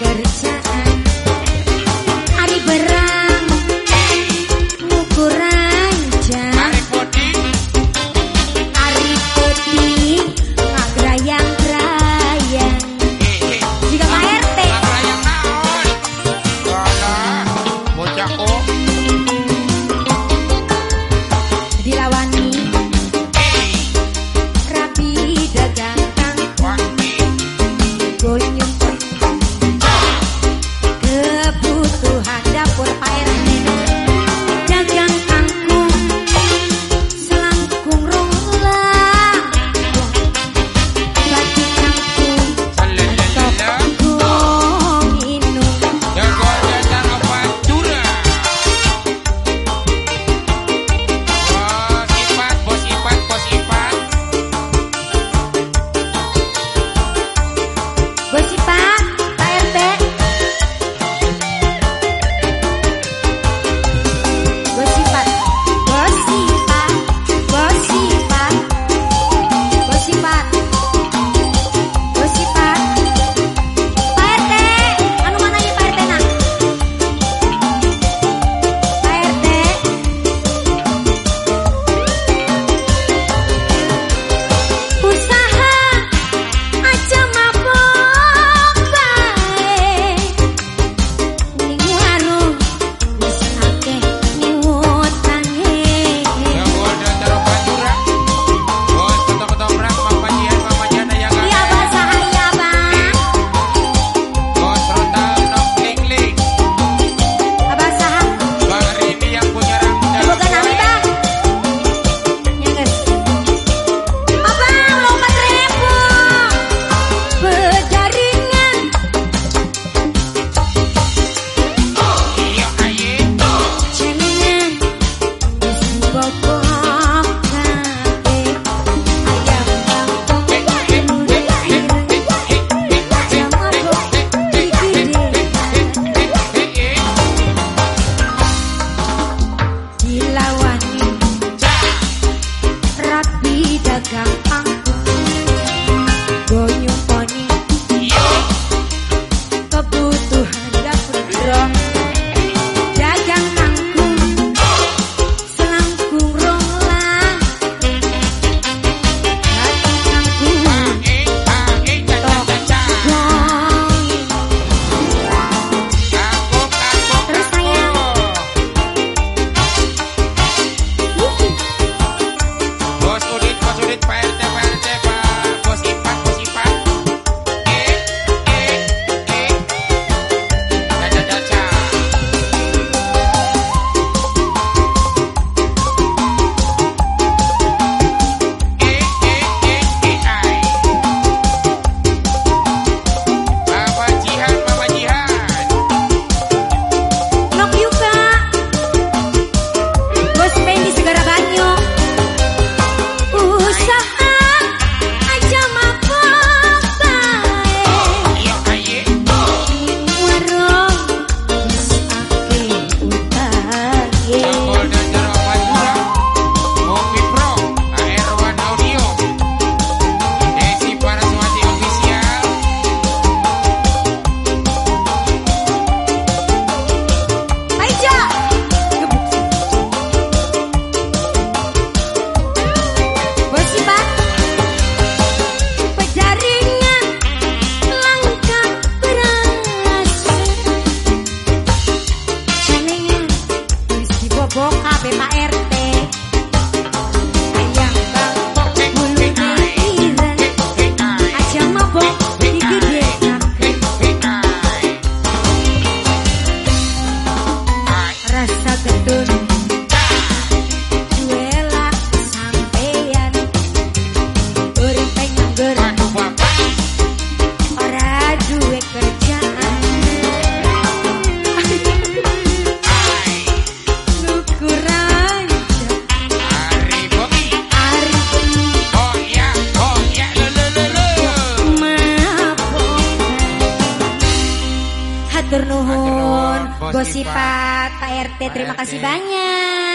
kerja my Hatur nuhun. Gosipat Pak RT terima kasih banyak